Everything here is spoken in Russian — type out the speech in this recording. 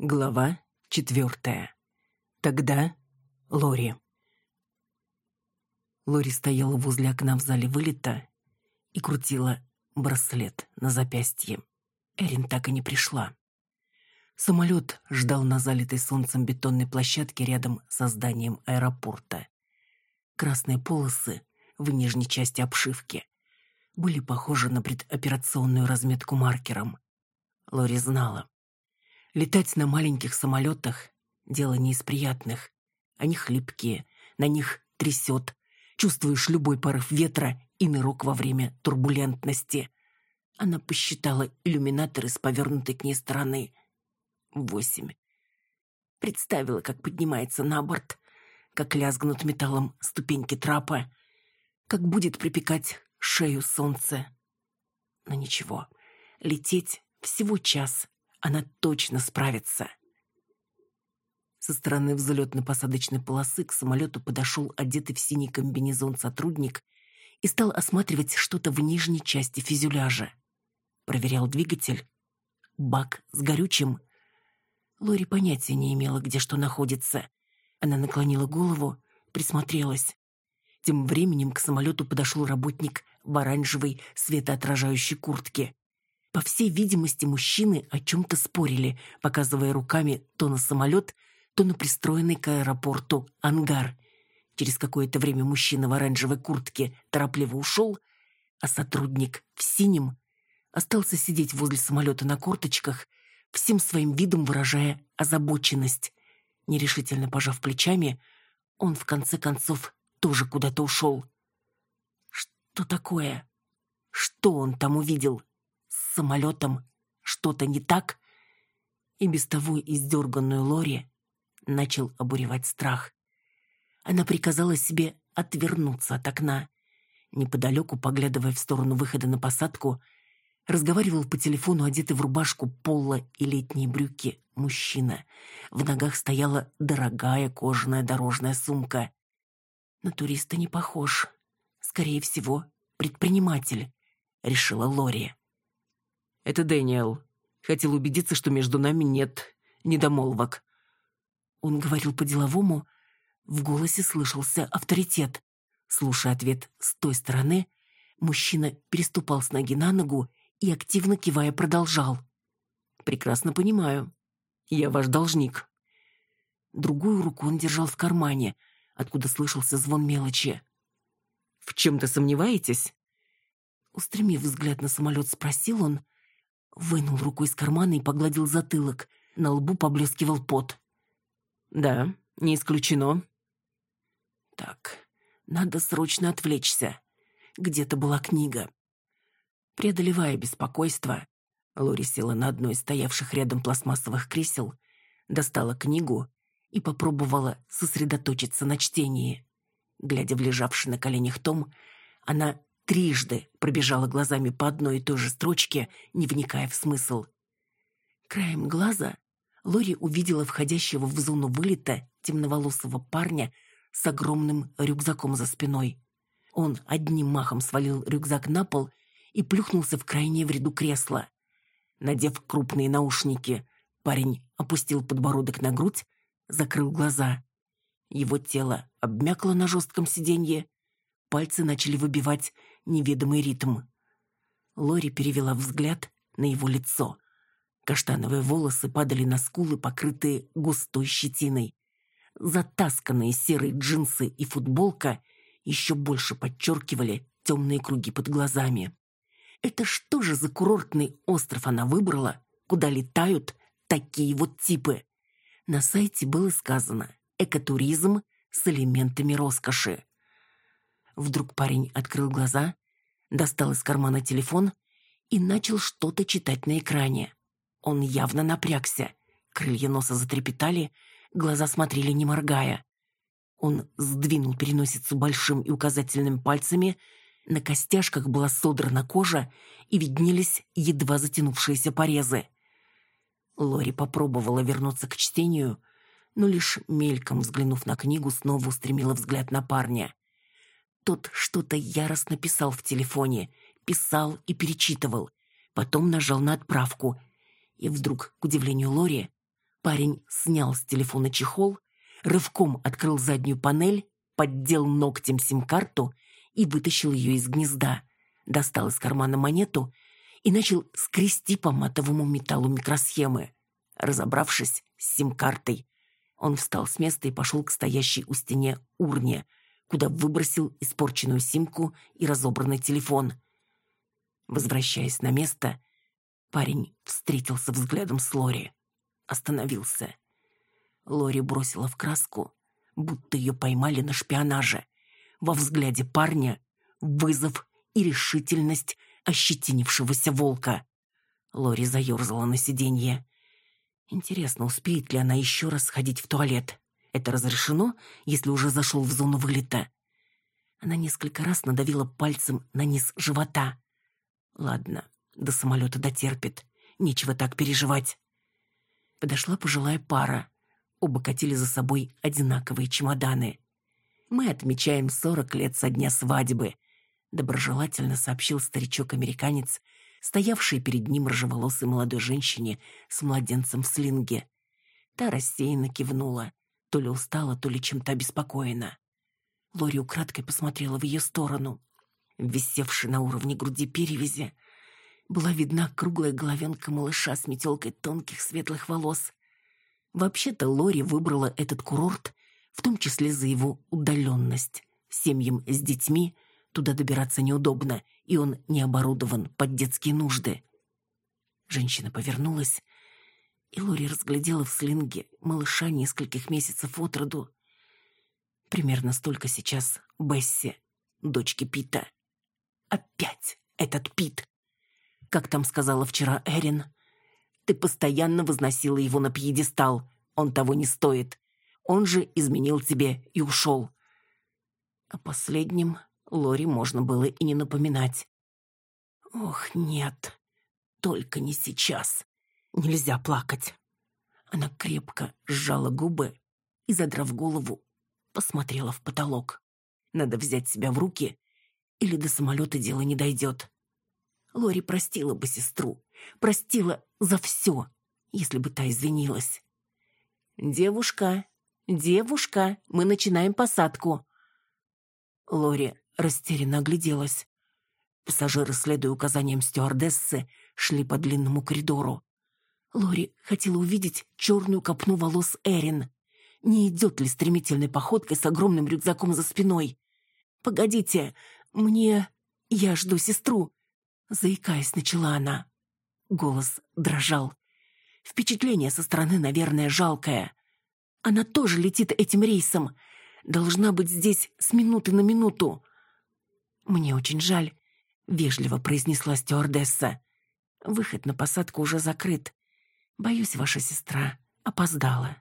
Глава четвертая. Тогда Лори. Лори стояла возле окна в зале вылета и крутила браслет на запястье. Эрин так и не пришла. Самолет ждал на залитой солнцем бетонной площадке рядом со зданием аэропорта. Красные полосы в нижней части обшивки были похожи на предоперационную разметку маркером. Лори знала, Летать на маленьких самолетах – дело не из приятных. Они хлипкие, на них трясет. Чувствуешь любой порыв ветра и нырок во время турбулентности. Она посчитала иллюминаторы с повернутой к ней стороны. Восемь. Представила, как поднимается на борт, как лязгнут металлом ступеньки трапа, как будет припекать шею солнце. Но ничего, лететь всего час, она точно справится. Со стороны взлетно-посадочной полосы к самолету подошел одетый в синий комбинезон сотрудник и стал осматривать что-то в нижней части фюзеляжа. Проверял двигатель. Бак с горючим. Лори понятия не имела, где что находится. Она наклонила голову, присмотрелась. Тем временем к самолету подошел работник в оранжевой светоотражающей куртке. По всей видимости, мужчины о чем-то спорили, показывая руками то на самолет, то на пристроенный к аэропорту ангар. Через какое-то время мужчина в оранжевой куртке торопливо ушел, а сотрудник в синем остался сидеть возле самолета на корточках, всем своим видом выражая озабоченность. Нерешительно пожав плечами, он в конце концов тоже куда-то ушел. Что такое? Что он там увидел? Самолетом что-то не так, и без того издерганную Лори начал обуревать страх. Она приказала себе отвернуться от окна. Неподалеку, поглядывая в сторону выхода на посадку, разговаривал по телефону одетый в рубашку пола и летние брюки мужчина. В ногах стояла дорогая кожаная дорожная сумка. На туриста не похож. Скорее всего, предприниматель, решила Лори. Это Дэниел. Хотел убедиться, что между нами нет недомолвок. Он говорил по-деловому, в голосе слышался авторитет. Слушая ответ с той стороны, мужчина переступал с ноги на ногу и, активно кивая, продолжал. «Прекрасно понимаю. Я ваш должник». Другую руку он держал в кармане, откуда слышался звон мелочи. «В чем-то сомневаетесь?» Устремив взгляд на самолет, спросил он, Вынул руку из кармана и погладил затылок. На лбу поблескивал пот. «Да, не исключено». «Так, надо срочно отвлечься. Где-то была книга». Преодолевая беспокойство, Лори села на одно из стоявших рядом пластмассовых кресел, достала книгу и попробовала сосредоточиться на чтении. Глядя в лежавший на коленях том, она трижды пробежала глазами по одной и той же строчке, не вникая в смысл. Краем глаза Лори увидела входящего в зону вылета темноволосого парня с огромным рюкзаком за спиной. Он одним махом свалил рюкзак на пол и плюхнулся в крайнее в ряду кресла. Надев крупные наушники, парень опустил подбородок на грудь, закрыл глаза. Его тело обмякло на жестком сиденье, пальцы начали выбивать неведомый ритм. Лори перевела взгляд на его лицо. Каштановые волосы падали на скулы, покрытые густой щетиной. Затасканные серые джинсы и футболка еще больше подчеркивали темные круги под глазами. Это что же за курортный остров она выбрала, куда летают такие вот типы? На сайте было сказано «экотуризм с элементами роскоши». Вдруг парень открыл глаза, достал из кармана телефон и начал что-то читать на экране. Он явно напрягся. Крылья носа затрепетали, глаза смотрели не моргая. Он сдвинул переносицу большим и указательным пальцами, на костяшках была содрана кожа и виднелись едва затянувшиеся порезы. Лори попробовала вернуться к чтению, но лишь мельком взглянув на книгу, снова устремила взгляд на парня. Тот что-то яростно писал в телефоне, писал и перечитывал. Потом нажал на отправку. И вдруг, к удивлению Лори, Парень снял с телефона чехол, рывком открыл заднюю панель, поддел ногтем сим-карту и вытащил ее из гнезда, достал из кармана монету и начал скрести по матовому металлу микросхемы. Разобравшись с сим-картой, он встал с места и пошел к стоящей у стене урне, куда выбросил испорченную симку и разобранный телефон. Возвращаясь на место, парень встретился взглядом с Лори. Остановился. Лори бросила в краску, будто ее поймали на шпионаже. Во взгляде парня вызов и решительность ощетинившегося волка. Лори заерзала на сиденье. Интересно, успеет ли она еще раз сходить в туалет? Это разрешено, если уже зашел в зону вылета? Она несколько раз надавила пальцем на низ живота. Ладно, до самолета дотерпит. Нечего так переживать. Подошла пожилая пара. Оба катили за собой одинаковые чемоданы. «Мы отмечаем сорок лет со дня свадьбы», — доброжелательно сообщил старичок-американец, стоявший перед ним рыжеволосой молодой женщине с младенцем в слинге. Та рассеянно кивнула, то ли устала, то ли чем-то обеспокоена. Лори украдкой посмотрела в ее сторону. Висевшей на уровне груди перевязи была видна круглая головенка малыша с метелкой тонких светлых волос. Вообще-то Лори выбрала этот курорт, в том числе за его удаленность. Семьям с детьми туда добираться неудобно, и он не оборудован под детские нужды. Женщина повернулась, и Лори разглядела в слинге малыша нескольких месяцев от роду. Примерно столько сейчас Бесси, дочки Пита. Опять этот Пит. Как там сказала вчера Эрин, ты постоянно возносила его на пьедестал. Он того не стоит. Он же изменил тебе и ушел. О последнем Лори можно было и не напоминать. Ох, нет, только не сейчас. Нельзя плакать. Она крепко сжала губы и, задрав голову, посмотрела в потолок. Надо взять себя в руки, или до самолета дело не дойдет. Лори простила бы сестру, простила за все, если бы та извинилась. «Девушка, девушка, мы начинаем посадку». Лори растерянно огляделась. Пассажиры, следуя указаниям стюардессы, шли по длинному коридору. Лори хотела увидеть черную копну волос Эрин. Не идет ли стремительной походкой с огромным рюкзаком за спиной? «Погодите, мне... Я жду сестру!» Заикаясь, начала она. Голос дрожал. Впечатление со стороны, наверное, жалкое. Она тоже летит этим рейсом. Должна быть здесь с минуты на минуту. «Мне очень жаль», — вежливо произнесла стюардесса. «Выход на посадку уже закрыт. Боюсь, ваша сестра опоздала».